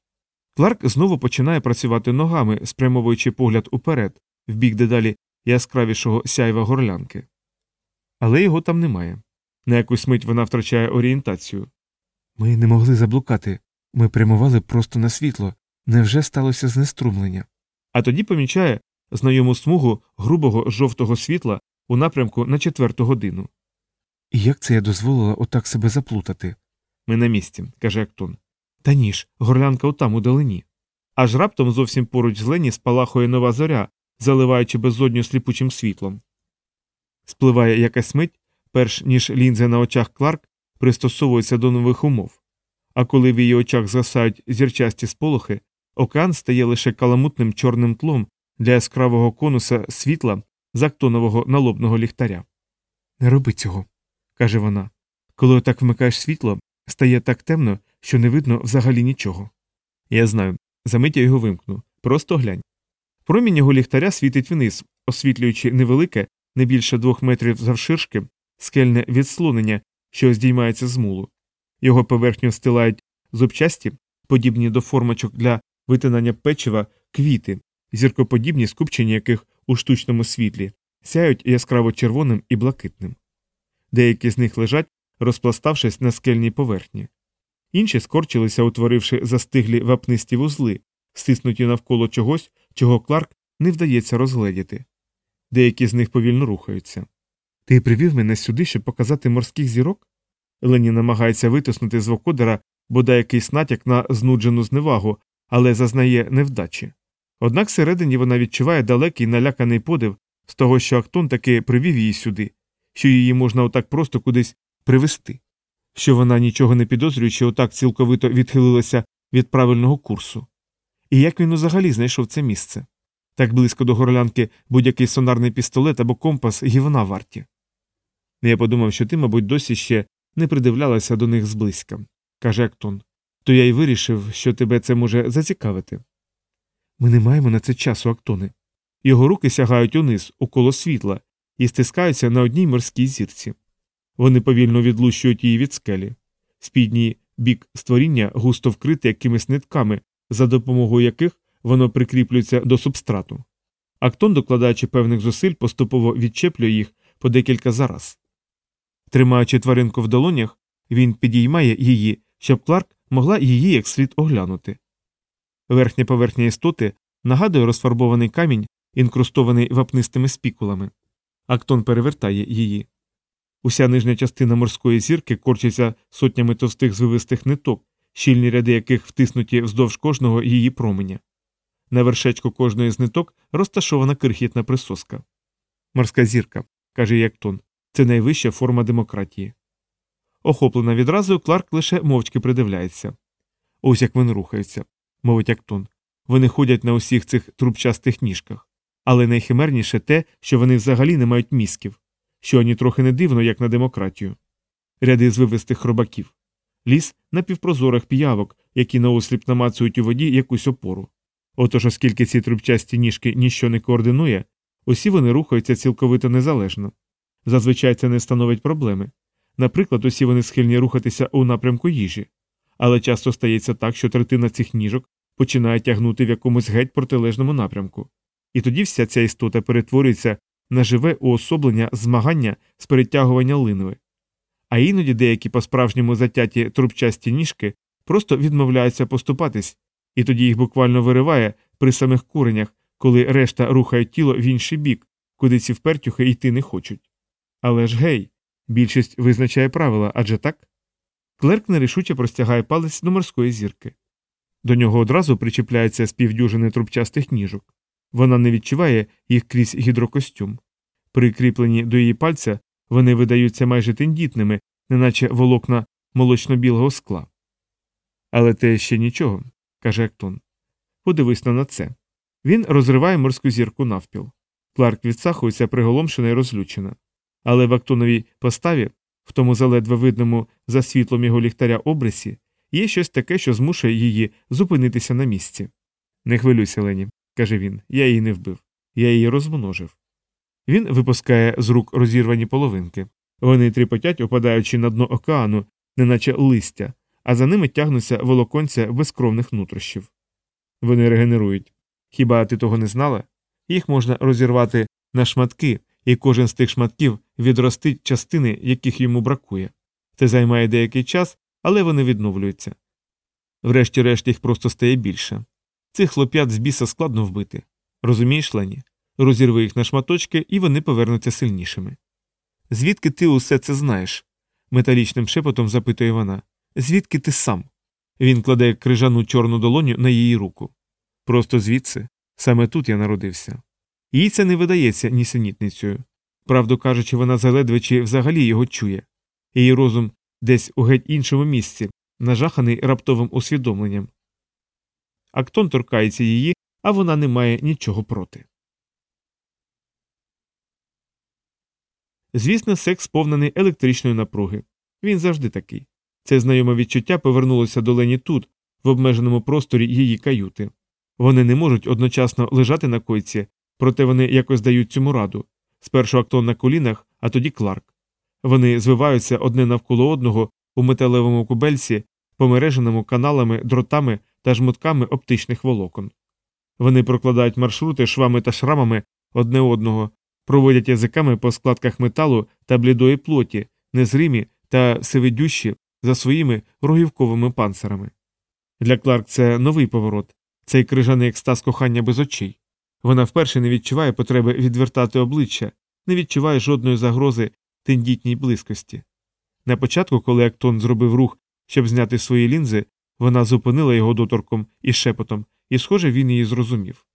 Speaker 2: Кларк знову починає працювати ногами, спрямовуючи погляд уперед, в бік дедалі яскравішого сяйва горлянки. Але його там немає. На якусь мить вона втрачає орієнтацію. Ми не могли заблукати. Ми прямували просто на світло. Невже сталося знеструмлення? А тоді помічає знайому смугу грубого жовтого світла у напрямку на четверту годину. І як це я дозволила отак себе заплутати? Ми на місці, каже Актон.
Speaker 1: Та ніж, горлянка отам удалині. Аж раптом зовсім поруч з Лені спалахує нова зоря, заливаючи безодню сліпучим світлом. Спливає якась мить, перш ніж лінзи на очах Кларк пристосовуються до нових умов. А коли в її очах згасають зірчасті сполохи, океан стає лише каламутним чорним тлом для яскравого конуса світла з актонового налобного ліхтаря. Не роби цього, каже вона. Коли отак вмикаєш світло, стає так темно, що не видно взагалі нічого. Я знаю, замить я його вимкну. Просто глянь. Промінь його ліхтаря світить вниз, освітлюючи невелике, не більше двох метрів завширшки, скельне відслонення, що здіймається з мулу. Його поверхню стилають зубчасті, подібні до формочок для витинання печива, квіти, зіркоподібні скупчення яких у штучному світлі сяють яскраво червоним і блакитним. Деякі з них лежать, розпластавшись на скельній поверхні. Інші скорчилися, утворивши застиглі вапнисті вузли, стиснуті навколо чогось, чого Кларк не вдається розгледіти. Деякі з них повільно рухаються. Ти привів мене сюди, щоб показати морських зірок? Лені намагається витиснути з Вокодера бодай якийсь натяк на знуджену зневагу, але зазнає невдачі. Однак всередині вона відчуває далекий наляканий подив з того, що Актон таки привів її сюди, що її можна отак просто кудись привести, що вона, нічого не підозрюючи, отак цілковито відхилилася від правильного курсу. І як він взагалі знайшов це місце? Так близько до горлянки будь-який сонарний пістолет або компас гівна варті. Я подумав, що ти, мабуть, досі ще не придивлялася до них зблизька, каже Актон. То я й вирішив, що тебе це може зацікавити. Ми не маємо на це часу, Актоне. Його руки сягають униз, у коло світла, і стискаються на одній морській зірці. Вони повільно відлущують її від скелі. Спідній бік створіння густо вкритий якимись нитками, за допомогою яких воно прикріплюється до субстрату. Актон, докладаючи певних зусиль, поступово відчеплює їх по декілька зараз. Тримаючи тваринку в долонях, він підіймає її, щоб Кларк могла її як слід оглянути. Верхня поверхня істоти нагадує розфарбований камінь, інкрустований вапнистими спікулами. Актон перевертає її. Уся нижня частина морської зірки корчиться сотнями товстих звивистих ниток, щільні ряди яких втиснуті вздовж кожного її променя. На вершечку кожної з ниток розташована крихітна присоска. Морська зірка, каже Яктон, це найвища форма демократії. Охоплена відразу, Кларк лише мовчки придивляється. Ось як вони рухаються, мовить Актон. Вони ходять на усіх цих трубчастих ніжках. Але найхимерніше те, що вони взагалі не мають мізків, що ані трохи не дивно, як на демократію. Ряди звивистих хробаків, ліс на півпрозорах піявок, які наосліп намацують у воді якусь опору. Отож, оскільки ці трубчасті ніжки ніщо не координує, усі вони рухаються цілковито незалежно. Зазвичай це не становить проблеми. Наприклад, усі вони схильні рухатися у напрямку їжі, але часто стається так, що третина цих ніжок починає тягнути в якомусь геть протилежному напрямку. І тоді вся ця істота перетворюється на живе уособлення змагання з перетягування линви. А іноді деякі по справжньому затяті трубчасті ніжки просто відмовляються поступатись, і тоді їх буквально вириває при самих куренях, коли решта рухає тіло в інший бік, куди ці впертюхи йти не хочуть. Але ж гей, більшість визначає правила, адже так? Клерк нерішуче простягає палець до морської зірки. До нього одразу причіпляється співдюжини трубчастих ніжок. Вона не відчуває їх крізь гідрокостюм. Прикріплені до її пальця, вони видаються майже тендітними, неначе волокна молочно-білого скла. Але те ще нічого, каже Актон. Подивись на це. Він розриває морську зірку навпіл. Кларк відсахується, приголомшена і розлючена. Але в Актоновій поставі, в тому заледве видному за світлом його ліхтаря обрисі, є щось таке, що змушує її зупинитися на місці. Не хвилюйся, Лені, каже він, я її не вбив, я її розмножив. Він випускає з рук розірвані половинки. Вони тріпотять, опадаючи на дно океану, неначе листя, а за ними тягнуться волоконця безкровних нутрощів. Вони регенерують. Хіба ти того не знала? Їх можна розірвати на шматки, і кожен з тих шматків відростить частини, яких йому бракує. Це займає деякий час, але вони відновлюються. Врешті-решт їх просто стає більше. Цих хлоп'ят з біса складно вбити. Розумієш, Лені? Розірви їх на шматочки, і вони повернуться сильнішими. Звідки ти усе це знаєш? металічним шепотом запитує вона. Звідки ти сам? Він кладе крижану чорну долоню на її руку. Просто звідси, саме тут я народився. Їй це не видається нісенітницею. Правду кажучи, вона заледве чи взагалі його чує. Її розум десь у геть іншому місці, нажаханий раптовим усвідомленням. Актон торкається її, а вона не має нічого проти. Звісно, секс сповнений електричної напруги. Він завжди такий. Це знайоме відчуття повернулося до Лені тут, в обмеженому просторі її каюти. Вони не можуть одночасно лежати на койці, проте вони якось дають цьому раду. Спершу Актон на колінах, а тоді Кларк. Вони звиваються одне навколо одного у металевому кубельці, помереженому каналами, дротами та жмутками оптичних волокон. Вони прокладають маршрути швами та шрамами одне одного, проводять язиками по складках металу та блідої плоті, незримі та всевидющі за своїми рогівковими панцирами. Для Кларк це новий поворот, цей крижаний екстаз кохання без очей. Вона вперше не відчуває потреби відвертати обличчя, не відчуває жодної загрози тендітній близькості. На початку, коли Актон зробив рух, щоб зняти свої лінзи, вона зупинила його доторком і шепотом, і, схоже, він її зрозумів.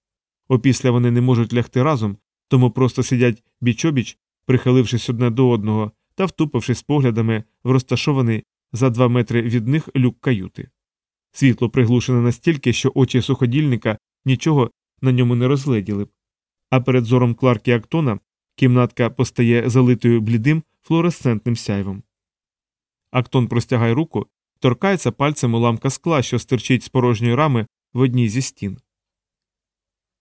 Speaker 1: Опісля вони не можуть лягти разом, тому просто сидять біч-обіч, прихилившись одне до одного та втупившись поглядами в розташований за два метри від них люк каюти. Світло приглушене настільки, що очі суходільника нічого на ньому не розгледіли б. А перед зором Кларк і Актона кімнатка постає залитою блідим флуоресцентним сяйвом. Актон простягає руку, торкається пальцем уламка скла, що стирчить з порожньої рами в одній зі стін.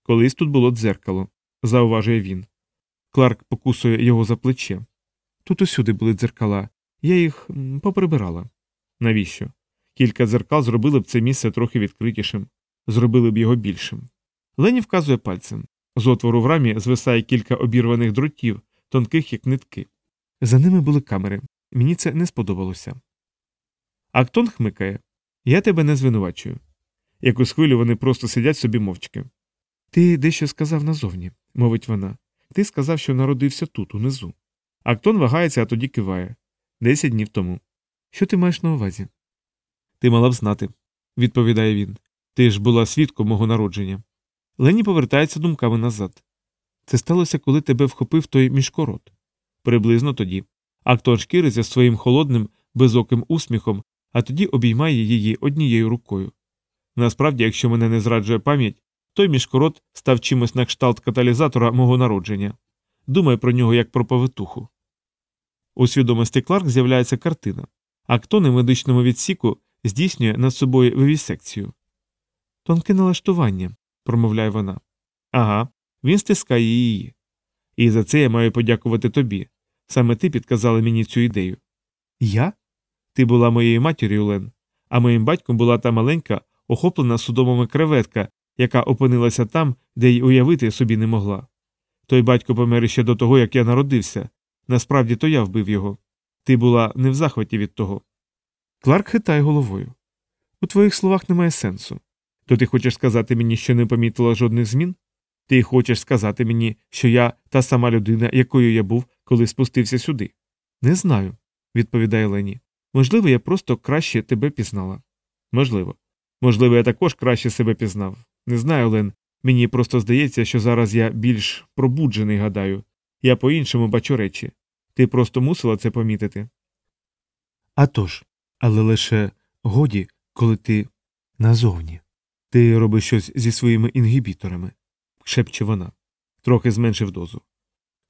Speaker 1: Колись тут було дзеркало, зауважує він. Кларк покусує його за плече. Тут усюди були дзеркала, я їх поприбирала. Навіщо? Кілька дзеркал зробили б це місце трохи відкритішим, зробили б його більшим. Лені вказує пальцем. З отвору в рамі звисає кілька обірваних дротів, тонких як нитки. За ними були камери. Мені це не сподобалося. Актон хмикає Я тебе не звинувачую. Якусь хвилю вони просто сидять собі мовчки. Ти дещо сказав назовні, мовить вона. Ти сказав, що народився тут, унизу. Актон вагається, а тоді киває. Десять днів тому. Що ти маєш на увазі? Ти мала б знати, відповідає він. Ти ж була свідком мого народження. Лені повертається думками назад. Це сталося, коли тебе вхопив той мішкорот. Приблизно тоді. Актон шкіриться своїм холодним, безоким усміхом, а тоді обіймає її однією рукою. Насправді, якщо мене не зраджує пам'ять, той мішкорот став чимось на кшталт каталізатора мого народження. Думай про нього як про повитуху. У свідомості Кларк з'являється картина. Актон у медичному відсіку здійснює над собою вивісекцію. Тонке налаштування, промовляє вона. Ага, він стискає її. І за це я маю подякувати тобі. Саме ти підказала мені цю ідею. Я? Ти була моєю матір'ю, Лен, а моїм батьком була та маленька, охоплена судомами креветка, яка опинилася там, де й уявити собі не могла. Той батько помер ще до того, як я народився. Насправді то я вбив його. Ти була не в захваті від того. Кларк хитає головою. У твоїх словах немає сенсу. То ти хочеш сказати мені, що не помітила жодних змін? Ти хочеш сказати мені, що я та сама людина, якою я був, коли спустився сюди? Не знаю, відповідає Лені. Можливо, я просто краще тебе пізнала. Можливо. Можливо, я також краще себе пізнав. Не знаю, Лен. Мені просто здається, що зараз я більш пробуджений, гадаю. Я по-іншому бачу речі. Ти просто мусила це помітити. А тож, але лише годі, коли ти назовні. Ти робиш щось зі своїми інгібіторами, шепче вона, трохи зменшив дозу.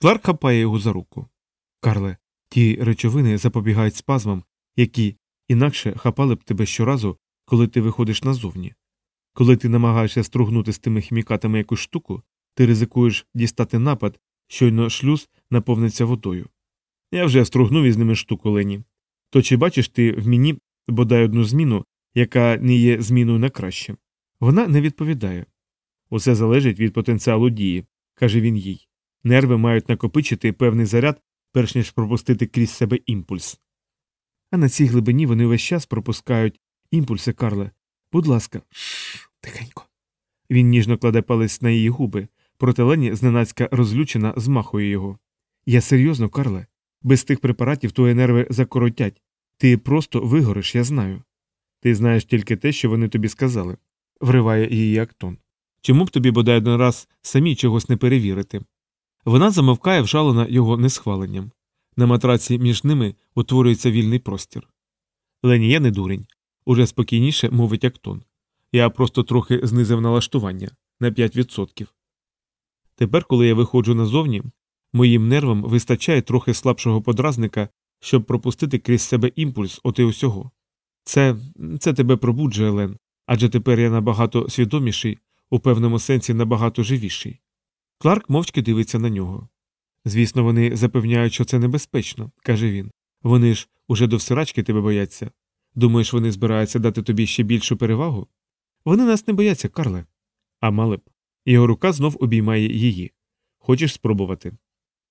Speaker 1: Кларк хапає його за руку. Карле, ті речовини запобігають спазмам, які інакше хапали б тебе щоразу, коли ти виходиш назовні. Коли ти намагаєшся стругнути з тими хімікатами якусь штуку, ти ризикуєш дістати напад, щойно шлюз наповниться водою. Я вже стругнув із ними штуку Лені. То чи бачиш ти в мені бодай одну зміну, яка не є зміною на краще? Вона не відповідає. Усе залежить від потенціалу дії, каже він їй. Нерви мають накопичити певний заряд, перш ніж пропустити крізь себе імпульс. А на цій глибині вони весь час пропускають імпульси, Карле. Будь ласка, Шш, тихенько. Він ніжно кладе палець на її губи, проте Лені зненацька розлючена змахує його. Я серйозно, Карле. Без тих препаратів твої нерви закоротять. Ти просто вигориш, я знаю.
Speaker 2: Ти знаєш тільки те, що вони тобі сказали, вриває її Актон.
Speaker 1: Чому б тобі бодай один раз самі чогось не перевірити? Вона замовкає, вжалена його несхваленням. На матраці між ними утворюється вільний простір. Лені, я не дурень. Уже спокійніше мовить Актон. Я просто трохи знизив налаштування на 5%. Тепер, коли я виходжу назовні, моїм нервам вистачає трохи слабшого подразника, щоб пропустити крізь себе імпульс оти усього. Це це тебе пробуджує, Лен, адже тепер я набагато свідоміший, у певному сенсі набагато живіший. Кларк мовчки дивиться на нього. Звісно, вони запевняють, що це небезпечно, каже він. Вони ж уже до всирачки тебе бояться. Думаєш, вони збираються дати тобі ще більшу перевагу? Вони нас не бояться, Карле. А мали б. Його рука знов обіймає її. Хочеш спробувати?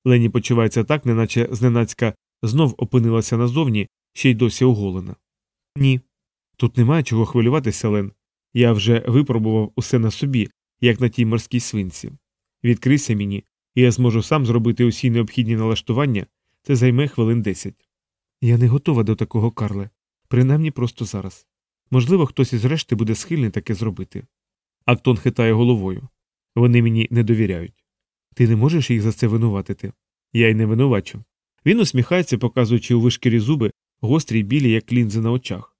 Speaker 1: Лені почувається так, неначе зненацька знов опинилася назовні, ще й досі оголена. Ні. Тут немає чого хвилюватися, Лен. Я вже випробував усе на собі, як на тій морській свинці. Відкрийся мені, і я зможу сам зробити усі необхідні налаштування, це займе хвилин десять. Я не готова до такого, Карле, принаймні просто зараз. Можливо, хтось із решти буде схильний таке зробити. Актон хитає головою. Вони мені не довіряють. Ти не можеш їх за це винуватити. Я й не винувачу. Він усміхається, показуючи у вишкірі зуби гострі й білі, як лінзи на очах.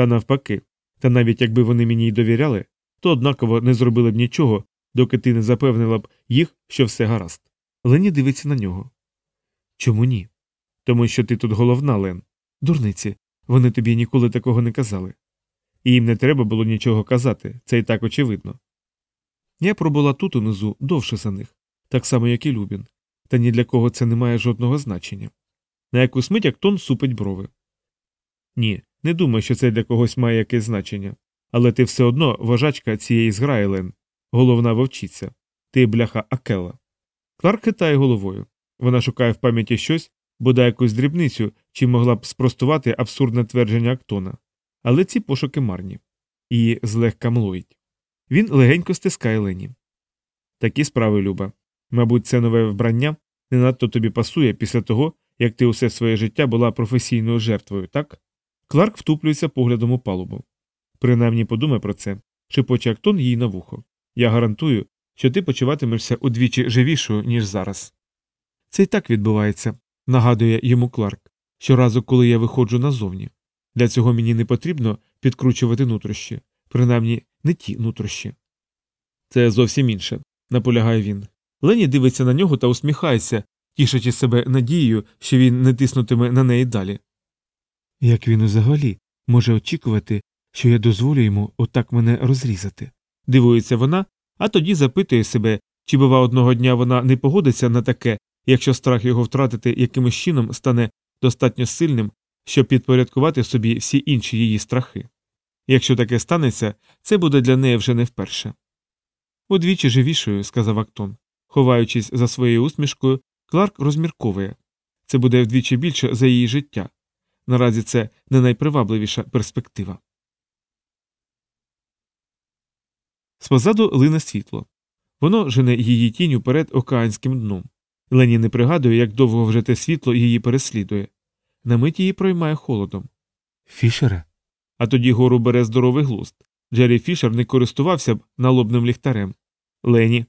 Speaker 1: Та навпаки, та навіть якби вони мені й довіряли, то однаково не зробили б нічого, доки ти не запевнила б їх, що все гаразд. Лені дивиться на нього. Чому ні? Тому що ти тут головна, Лен. Дурниці, вони тобі ніколи такого не казали. І їм не треба було нічого казати, це і так очевидно. Я пробула тут унизу довше за них, так само, як і Любін, та ні для кого це не має жодного значення. На якусь мить Актон супить брови. Ні, не думаю, що це для когось має якесь значення. Але ти все одно вожачка цієї зграї, Лен, головна вовчиця. Ти бляха Акела. Кларк хитає головою. Вона шукає в пам'яті щось, бодай якусь дрібницю, чи могла б спростувати абсурдне твердження Актона. Але ці пошуки марні. Її злегка млоїть. Він легенько стискає Лені. Такі справи, Люба. Мабуть, це нове вбрання не надто тобі пасує після того, як ти усе своє життя була професійною жертвою, так? Кларк втуплюється поглядом у палубу. Принаймні подумай про це, шепоче Актон їй на вухо. Я гарантую, що ти почуватимешся удвічі живішою, ніж зараз. Це й так відбувається, нагадує йому Кларк, щоразу, коли я виходжу назовні. Для цього мені не потрібно підкручувати нутрощі, принаймні не ті нутрощі. Це зовсім інше, наполягає він. Лені дивиться на нього та усміхається, тішачи себе надією, що він не тиснутиме на неї далі. Як він взагалі може очікувати, що я дозволю йому отак мене розрізати? дивується вона, а тоді запитує себе, чи, бува, одного дня вона не погодиться на таке, якщо страх його втратити якимось чином стане достатньо сильним, щоб підпорядкувати собі всі інші її страхи. Якщо таке станеться, це буде для неї вже не вперше. Удвічі живішою, сказав Актон. Ховаючись за своєю усмішкою, Кларк розмірковує це буде вдвічі більше за її життя. Наразі це не найпривабливіша перспектива. Спозаду лине світло. Воно жене її тінь перед океанським дном. Лені не пригадує, як довго вже те світло її переслідує. На мить її проймає холодом. Фішере. А тоді гору бере здоровий глузд. Джері Фішер не користувався б налобним ліхтарем. Лені.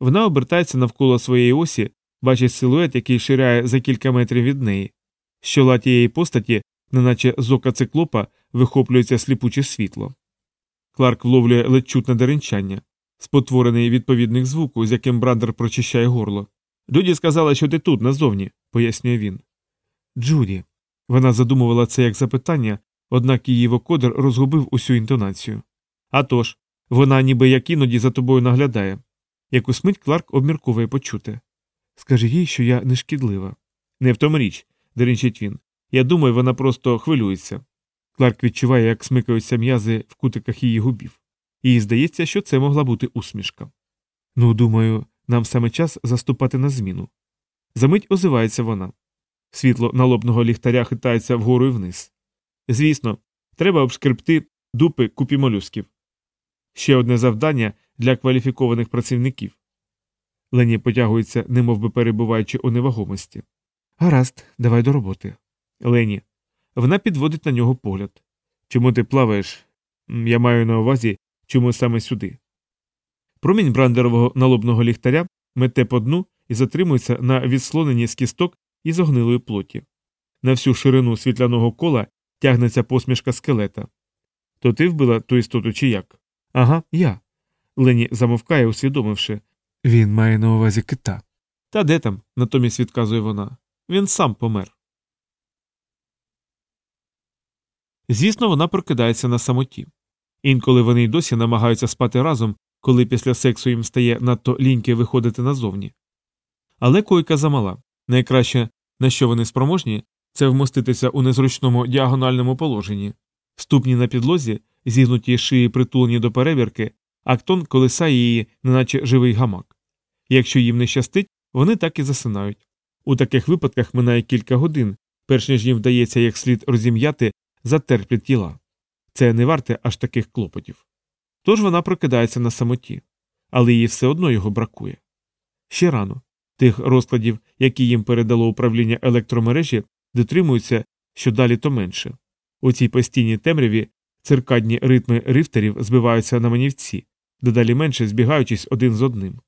Speaker 1: Вона обертається навколо своєї осі, бачить силует, який ширяє за кілька метрів від неї. З чола тієї постаті, неначе з ока циклопа, вихоплюється сліпуче світло. Кларк вловлює ледь чутне деренчання, спотворений відповідник звуку, з яким Брандер прочищає горло. Джуді сказала, що ти тут, назовні, пояснює він. Джуді. Вона задумувала це як запитання, однак її вокодер розгубив усю інтонацію. А тож, вона ніби як іноді за тобою наглядає. Якусь мить Кларк обмірковує почути. Скажи їй, що я не шкідлива. Не в тому річ, деренчить він. Я думаю, вона просто хвилюється. Кларк відчуває, як смикаються м'язи в кутиках її губів. Їй здається, що це могла бути усмішка. Ну, думаю, нам саме час заступати на зміну. Замить озивається вона. Світло налобного ліхтаря хитається вгору і вниз. Звісно, треба обшкребти дупи купі молюсків. Ще одне завдання для кваліфікованих працівників. Лені потягується, немов би перебуваючи у невагомості. Гаразд, давай до роботи. Лені. Вона підводить на нього погляд. Чому ти плаваєш? Я маю на увазі, чому саме сюди. Промінь брандерового налобного ліхтаря мете по дну і затримується на відслоненні з кісток і зогнилої плоті. На всю ширину світляного кола тягнеться посмішка скелета. То ти вбила ту істоту чи як? Ага, я. Лені замовкає, усвідомивши.
Speaker 2: Він має на увазі кита.
Speaker 1: Та де там? натомість відказує вона. Він сам помер. Звісно, вона прокидається на самоті. Інколи вони й досі намагаються спати разом, коли після сексу їм стає надто ліньки виходити назовні. Але койка замала. Найкраще, на що вони спроможні, це вмоститися у незручному діагональному положенні. Ступні на підлозі, зігнуті шиї притулені до перевірки, актон колисає її, неначе живий гамак. Якщо їм не щастить, вони так і засинають. У таких випадках минає кілька годин, перш ніж їм вдається як слід розім'яти затерплі тіла. Це не варте аж таких клопотів. Тож вона прокидається на самоті, але їй все одно його бракує. Ще рано. Тих розкладів, які їм передало управління електромережі, дотримуються що далі, то менше. У цій постійній темряві циркадні ритми рифтерів збиваються на манівці, дедалі менше збігаючись один з одним.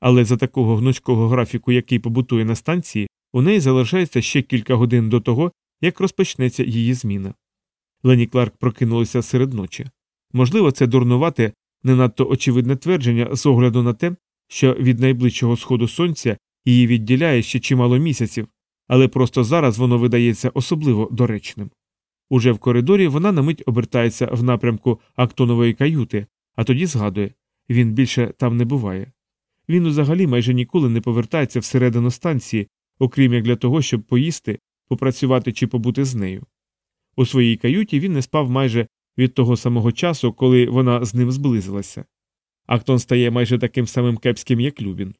Speaker 1: Але за такого гнучкого графіку, який побутує на станції, у неї залишається ще кілька годин до того, як розпочнеться її зміна. Лені Кларк прокинулася серед ночі. Можливо, це дурнувате, не надто очевидне твердження з огляду на те, що від найближчого сходу сонця її відділяє ще чимало місяців, але просто зараз воно видається особливо доречним. Уже в коридорі вона на мить обертається в напрямку актонової каюти, а тоді згадує він більше там не буває. Він взагалі майже ніколи не повертається всередину станції, окрім як для того, щоб поїсти, попрацювати чи побути з нею. У своїй каюті він не спав майже від того самого часу, коли вона з ним зблизилася. Актон стає майже таким самим кепським, як Любін.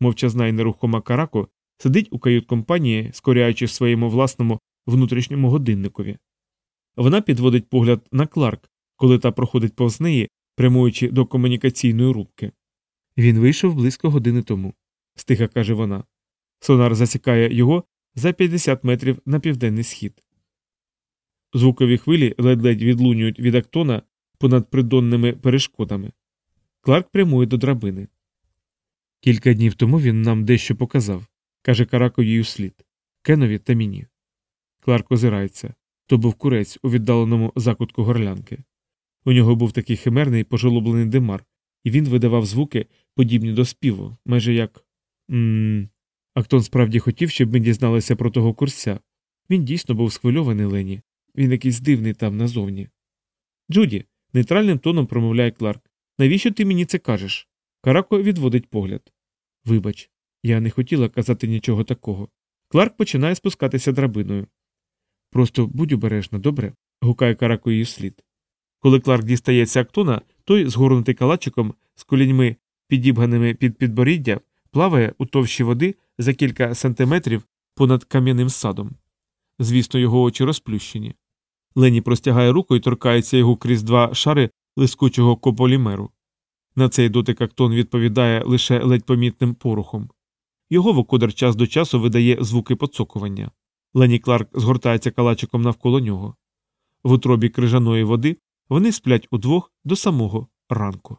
Speaker 1: Мовчазна і нерухома Карако сидить у кают-компанії, скоряючи своєму власному внутрішньому годинникові. Вона підводить погляд на Кларк, коли та проходить повз неї, прямуючи до комунікаційної рубки. Він вийшов близько години тому, стиха каже вона. Сонар засікає його за 50 метрів на південний схід. Звукові хвилі ледь-ледь відлунюють від актона понад придонними перешкодами. Кларк прямує до драбини. Кілька днів тому він нам дещо показав, каже Карако їй услід. Кенові та мені. Кларк озирається. То був курець у віддаленому закутку горлянки. У нього був такий химерний пожолоблений димар, і він видавав звуки, подібні до співу, майже як. Ммм. Актон справді хотів, щоб ми дізналися про того курця. Він дійсно був схвильований Лені. Він якийсь дивний там назовні. Джуді, нейтральним тоном промовляє Кларк. Навіщо ти мені це кажеш? Карако відводить погляд. Вибач, я не хотіла казати нічого такого. Кларк починає спускатися драбиною. Просто будь обережна, добре? гукає Карако її слід. Коли Кларк дістається актона, той, згорнутий калачиком, з коліньми, підібганими під підборіддя, плаває у товщі води за кілька сантиметрів понад кам'яним садом. Звісно, його очі розплющені. Лені простягає руку і торкається його крізь два шари лискучого кополімеру. На цей дотик актон відповідає лише ледь помітним порухом. Його вокодар час до часу видає звуки поцокування. Лені Кларк згортається калачиком навколо нього. В утробі крижаної води вони сплять удвох до самого ранку.